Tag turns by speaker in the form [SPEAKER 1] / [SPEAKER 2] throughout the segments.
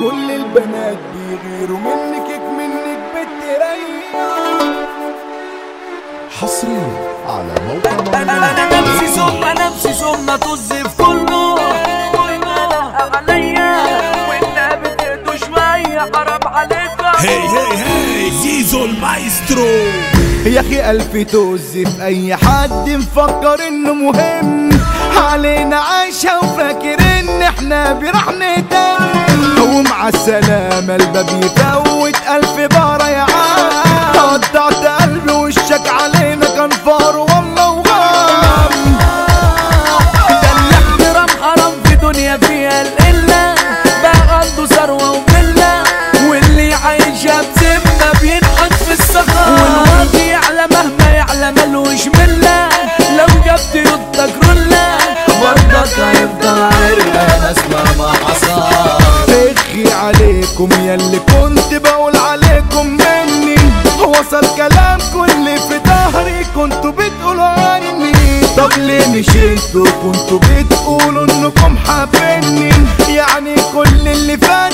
[SPEAKER 1] كل البنات بيغيروا منك منك بتريح
[SPEAKER 2] حصريا على موقع
[SPEAKER 3] أنا أنا نفسي ثم نفسي ثم طز في كله. عليا والنبي تهدوا شوية حرام عليكم
[SPEAKER 4] هي هي هي زيزو المايسترو.
[SPEAKER 1] يا أخي ألف توز في أي حد مفكر إنه مهم. علينا عايشة وفاكر إن إحنا برحمة ومع السلامة الباب يفوت ألف بارة يا عم قطعت قلبي وشك علينا كان فار أخي عليكم ياللي كنت بقول عليكم مني. وصل كلام كل في ظهري كنتوا بتقولوا عني. طب ليه مش أنتوا كنتوا بتقولوا إنكم حابيني يعني كل اللي فات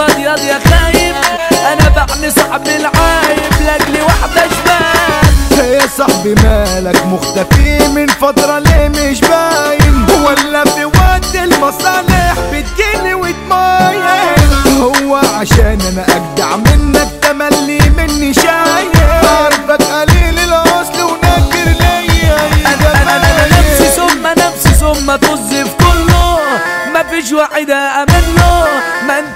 [SPEAKER 3] ياض يا خايب أنا بعني صاحب العايب لاجلي واحدة شمال
[SPEAKER 1] يا صاحبي مالك مختفي من فترة ليه مش باين؟ ولا في وقت المصالح بتجيلي وتمايل. هو عشان أنا أجدع منك تملي مني شايل. عارفك قليل الاصل ونكر ليا.
[SPEAKER 3] أنا أنا نفسي ثم نفسي ثم طز في كله. مفيش واحد أمن له ما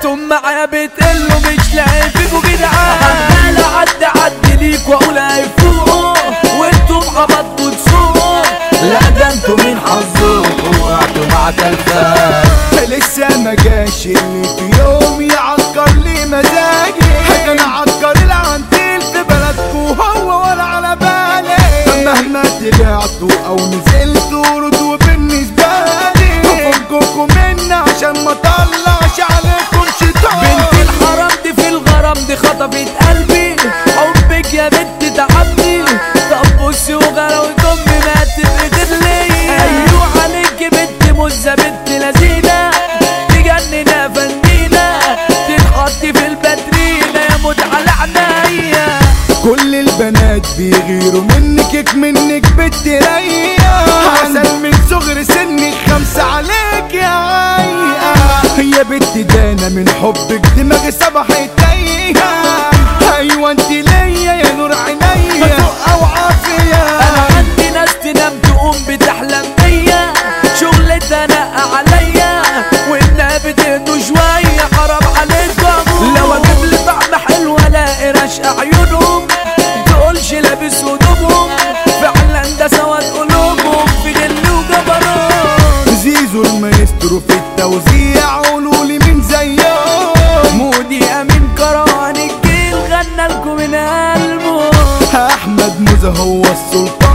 [SPEAKER 3] أنتم معايا بتقلوا مش لاقي فيكوا جدعان عمال اعدي اعدي ليك وأقول هيفوقوا. وأنتم عبطوا تسوقوا لا ده أنتم من حظكم. وقعتوا مع تلفان
[SPEAKER 1] لسه ما جاش اللي في يوم يعكر لي مزاجي. كان عكر العنتيل في بلدكو هو ولا على بالي. مهما طلعتوا أو نزلتوا ردوا بالنسبة لي. فككوا مني عشان ما طلعش
[SPEAKER 3] خطفت قلبي حبك يا بنت تعبني. طب بصي وغلاوة امي ما تبقى لي أيوه عليك بنت مزة بنت لذينة تجننا فنينة. تتحطي في الباترينا يا موت على عينيا.
[SPEAKER 1] كل البنات بيغيروا منك منك بتريح عسل من صغر سنك خمسة عليك يا عيقة يا بنت دانا من حبك دماغي صبحت تايهة. التوزيع قولولي مين زيه
[SPEAKER 3] مودي أمين كروان الجيل غنى لكم من قلبه
[SPEAKER 1] أحمد موزة هو السلطان.